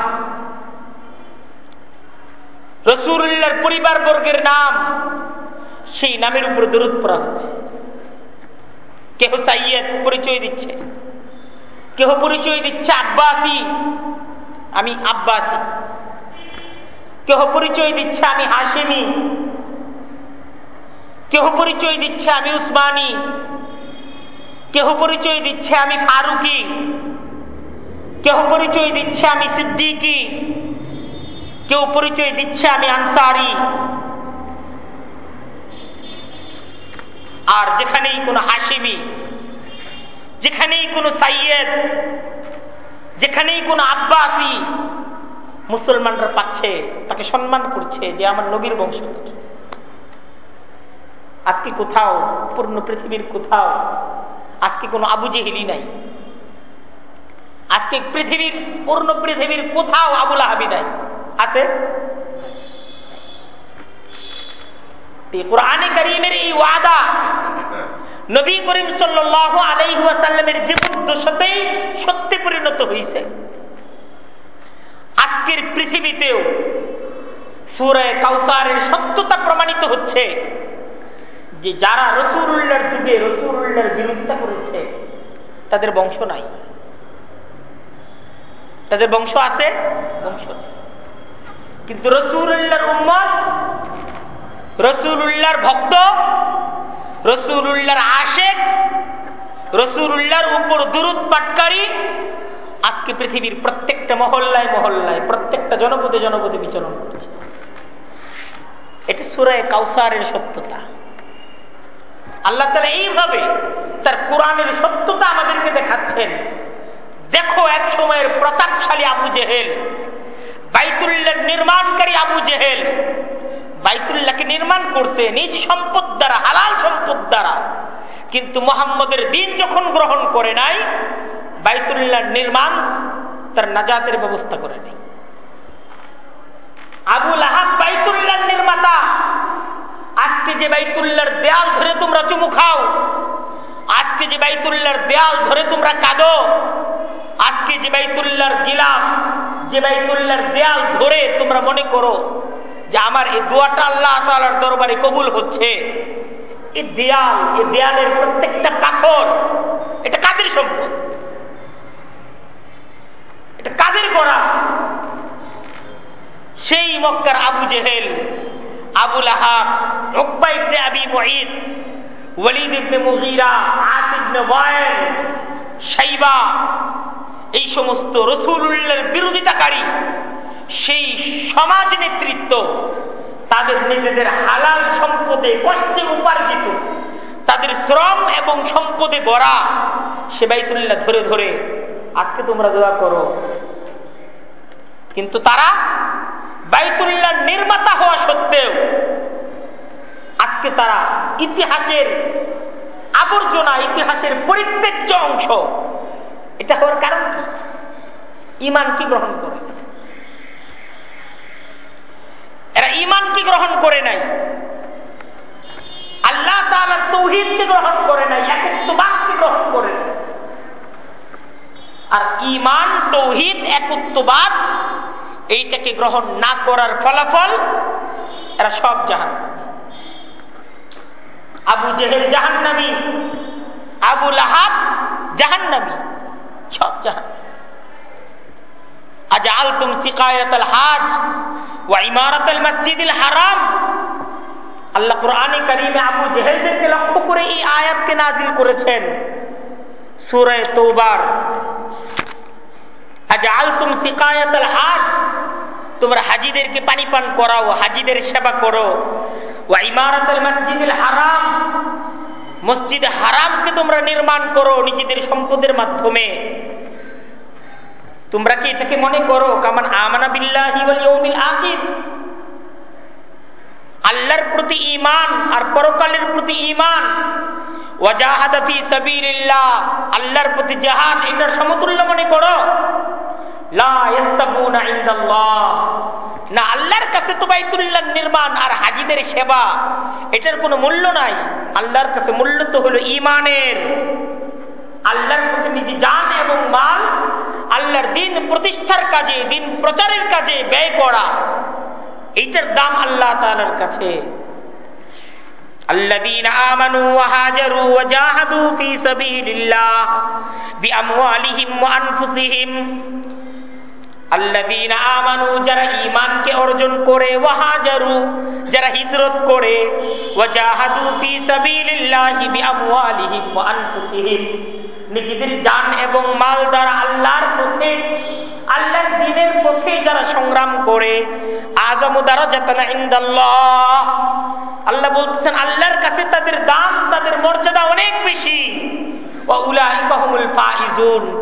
[SPEAKER 1] রসুল্লাহর পরিবার বর্গের নাম, সেই নামের উপর দরুদ পড়া হচ্ছে। কেহ সাইয়েদ পরিচয় দিচ্ছে, কেহ পরিচয় দিচ্ছে আব্বাসি, আমি আব্বাসি। কেহ পরিচয় দিচ্ছে আমি হাসিমি কেহ পরিচয় দিচ্ছে আমি উসমানী। কেহ পরিচয় দিচ্ছে আমি ফারুকি। কেহ পরিচয় দিচ্ছে আমি সিদ্দিকি। কেউ পরিচয় দিচ্ছে, আমি আনসারি। আর যেখানেই কোনো হাসিমি যেখানেই কোনো সাইয়েদ, যেখানেই কোনো আব্বাসি মুসলমানরা পাচ্ছে, তাকে সম্মান করছে যে আমার নবীর বংশধর। আজকে কোথাও, পূর্ণ পৃথিবীর কোথাও, আজকে কোনো আবু জেহিলি নাই। আজকে পৃথিবীর, পূর্ণ পৃথিবীর কোথাও আবুল আহাবি নাই। আছে? কোরআনে করিমের এই ওয়াদা নবী করিম সাল্লাহ আলাইসাল্লামের জীবদ্দশাতেই সত্যি পরিণত হয়েছে আজকের পৃথিবীতেও সুরে কাউসারের সত্যতা প্রমাণিত হচ্ছে যে যারা রসুল্লাহর যুগে রসুল্লাহর বিরোধিতা করেছে, তাদের বংশ নাই। তাদের বংশ আছে? বংশ কিন্তু রসুল্লাহর উম্মত রসুল্লাহর ভক্ত রসুল্লাহর আশেক রসুল্লাহর উপর দুরুদ পাটকারী আজকে পৃথিবীর প্রত্যেকটা মহল্লায় মহল্লায়, প্রত্যেকটা জনপদে জনপদে বিচরণ করছে। এটা সুরায় কাউসারের সত্যতা। আল্লাহ তালা এইভাবে তার কোরআনের সত্যতা আমাদেরকে দেখাচ্ছেন। দেখো এক সময়ের প্রতাপশালী আবু জেহেল বাইতুল্লাহ নির্মাণকারী আবু জেহেল। বাইতুল্লাহকে নির্মাণ করছে নিজ সম্পদ দ্বারা, হালাল সম্পদ দ্বারা। কিন্তু মোহাম্মদের দিন যখন গ্রহণ করে নাই, বাইতুল্লাহ নির্মাণ তার নাজাতের ব্যবস্থা করে নেই। আবুল আহাব বাইতুল্লাহ নির্মাতা, আজকে যে বাইতুল্লাহর দেয়াল ধরে তোমরা চুমু খাও আজকে যে বাইতুল্লার দেয়াল ধরে তোমরা কাঁদো, আজকে যে বাইতুল্লার গিলাপ, যে বাইতুল্লার দেয়াল ধরে তোমরা মনে করো যে আমার এই দোয়াটা আল্লাহ তালার দরবারে কবুল হচ্ছে। এই দেয়াল এই দেয়ালের প্রত্যেকটা পাথর এটা কাদের সম্পদ? এটা কাদের করা? সেই মক্কার আবু জেহেল, আবুল আহাব আবি মুঈদ ওয়ালিদ ইবনে মুগীরা ওয়াইল, শাইবা, এই সমস্ত রসুলুল্লাহর বিরোধিতাকারী, সেই সমাজ নেতৃত্ব তাদের নিজেদের হালাল সম্পদে কষ্টে উপার্জিত, তাদের শ্রম এবং সম্পদে গড়া, সে বাইতুল্লাহ ধরে ধরে, আজকে তোমরা দোয়া করো। কিন্তু তারা বাইতুল্লাহ নির্মাতা হওয়া সত্ত্বেও আজকে তারা ইতিহাসের আবর্জনা, ইতিহাসের পরিত্যাজ্য অংশ। এটা হওয়ার কারণ কি? ইমান কি গ্রহণ করে? এরা ইমান কি গ্রহণ করে নাই? আল্লাহ তালার তৌহিদকে গ্রহণ করে নাই? একত্ববাদকে গ্রহণ করে আর ইমান, তৌহিদ, একত্ববাদ, এইটাকে গ্রহণ না করার ফলাফল এরা সব জাহান আবু জেহেল জাহান্নামি, আবু লাহাব জাহান্নামি, সব জাহান। আজ আলতুম সিকায়াত হাজ ওয়া ইমারাত মসজিদ হারাম। আল্লাহ কোরআনে কারিমে আবু জেহেলদেরকে লক্ষ্য করে এই আয়াতকে নাজিল করেছেন। সুরে তৌবার আজ আলতুম সিকায়াত হাজ, তোমরা হাজিদেরকে পানি পান করাও, হাজিদের সেবা করো। ওয়া ইমারাত মসজিদ হারাম মসজিদ হারামকে তোমরা নির্মাণ করো নিজেদের সম্পদের মাধ্যমে। তোমরা কি এটাকে মনে করো? কামান আমানা বিল্লাহি ওয়াল আল্লাহর প্রতি ঈমান আর পরকালের প্রতি ঈমান। ওয়াজাহাদা ফি সাবিলিল্লাহ, আল্লাহর প্রতি জিহাদ, এটার সমতুল্য মনে করো। না, আল্লাহর কাছে তো বাইতুল্লাহ নির্মাণ আর হাজিদের সেবা, এটার কোনো মূল্য নাই। আল্লাহর কাছে মূল্য তো হলো ইমানের আল্লাহর প্রতি নিজে জান এবং মাল, আল্লাহর দিন প্রতিষ্ঠার কাজে, দিন প্রচারের কাজে ব্যয় করা। এইটার দাম আল্লাহ তালার কাছে الذين آمنوا وهاجروا وجاهدوا في سبيل الله بأموالهم وأنفسهم الذين آمنوا যারা ঈমানকে অর্জন করে ওয়াহাজারু যারা হিজরত করে ওয়াজাহাদু ফি সাবিলিল্লাহি বিআমওয়ালিহিম ওয়া আনফুসিহিম নিজেদের জান এবং মাল দ্বারা আল্লাহর পথে, আল্লাহর দিনের পথে যারা সংগ্রাম করে, আজম দ্বারা যাতানা ইন্দাল্লাহ। আল্লাহ বলতেছেন, আল্লাহর কাছে তাদের দাম, তাদের মর্যাদা অনেক বেশি।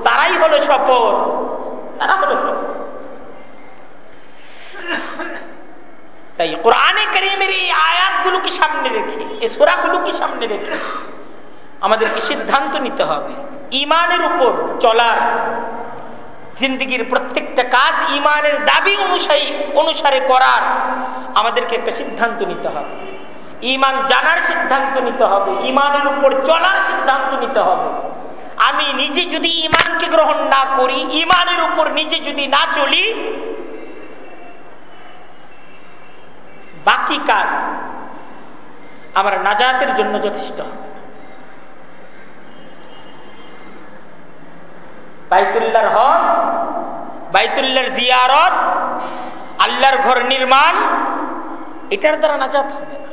[SPEAKER 1] তারাই হলো সফল। তারা হলো সফল। তাই কোরআনে করিমের এই আয়াতগুলোকে সামনে রেখে, এই সোরাগুলোকে সামনে রেখে আমাদেরকে সিদ্ধান্ত নিতে হবে। ইমানের উপর চলার জিন্দগির প্রত্যেকটা কাজ ইমানের দাবি অনুসারী অনুসারে করার আমাদেরকে একটা সিদ্ধান্ত নিতে হবে। ইমান জানার সিদ্ধান্ত নিতে হবে, ইমানের উপর চলার সিদ্ধান্ত নিতে হবে। আমি নিজে যদি ইমানকে গ্রহণ না করি, ইমানের উপর নিজে যদি না চলি, বাকি কাজ আমার নাজাতের জন্য যথেষ্ট। বাইতুল্লাহর হক, বাইতুল্লাহর জিয়ারত, আল্লাহর ঘর নির্মাণ, এটার দ্বারা নাজাত হবে না।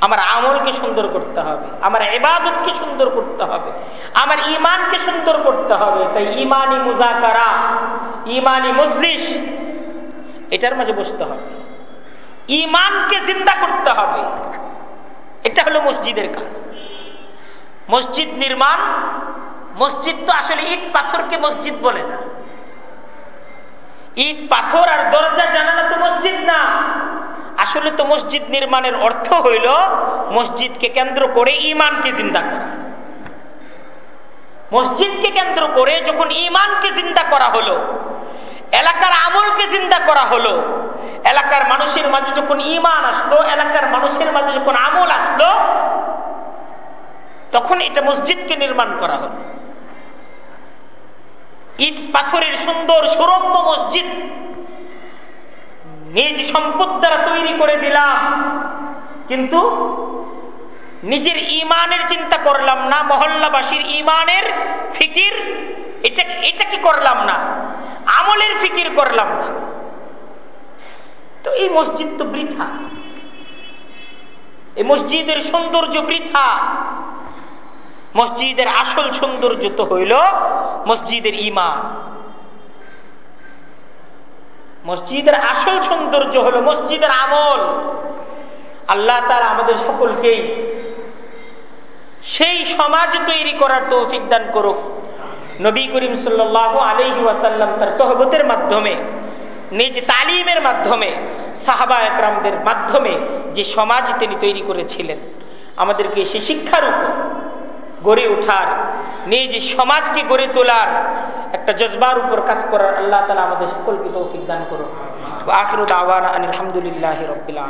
[SPEAKER 1] আমার আমলকে সুন্দর করতে হবে, আমার এবাদতকে সুন্দর করতে হবে, আমার ইমানকে সুন্দর করতে হবে। তাই ইমানি মুজাকারা ইমানি মজলিস, এটার মাঝে বসতে হবে। ইমানকে জিন্দা করতে হবে, এটা হলো মসজিদের কাজ। মসজিদ নির্মাণ মসজিদ তো আসলে ইট পাথরকে মসজিদ বলে না। ইট পাথর আর দরজা জানালা তো মসজিদ না। আসলে তো মসজিদ নির্মাণের অর্থ হইল মসজিদকে কেন্দ্র করে ইমানকে জিন্দা করা। মসজিদকে কেন্দ্র করে যখন ইমানকে জিন্দা করা হলো, এলাকার আমলকে জিন্দা করা হলো, এলাকার মানুষের মাঝে যখন ইমান আসলো, এলাকার মানুষের মাঝে যখন আমল আসলো, তখন এটা মসজিদকে নির্মাণ করা হলো। ইট পাথরের সুন্দর সুরম্য মসজিদ। নিজ সম্পদ দ্বারা তৈরি করে দিলাম। কিন্তু নিজের ইমানের চিন্তা করলাম না, মহল্লাবাসীর ইমানের ফিকির। এটা এটা কি করলাম না? আমলের ফিকির করলাম না। তো এই মসজিদ তো বৃথা। এই মসজিদের সৌন্দর্য বৃথা। মসজিদের আসল সৌন্দর্য তো হইল মসজিদের ইমান মসজিদের আসল সৌন্দর্য হলো মসজিদের আমল। আল্লাহ তারা আমাদের সকলকেই সেই সমাজ তৈরি করার তৌফিক দান করুক। নবী করিম সাল্লাহ আলহি ওয়াসাল্লাম তার সহবতের মাধ্যমে, নিজ তালিমের মাধ্যমে, সাহাবা একরামদের মাধ্যমে যে সমাজ তিনি তৈরি করেছিলেন, আমাদেরকে সে শিক্ষার উপর গড়ে ওঠার নিজ সমাজকে গড়ে তোলার একটা জজবার উপর কাজ করার আল্লাহ তালা আমাদের সকলকে তৌফিক দান করুন। আখরুদ আওয়ান আলহামদুলিল্লাহ রবিল্লা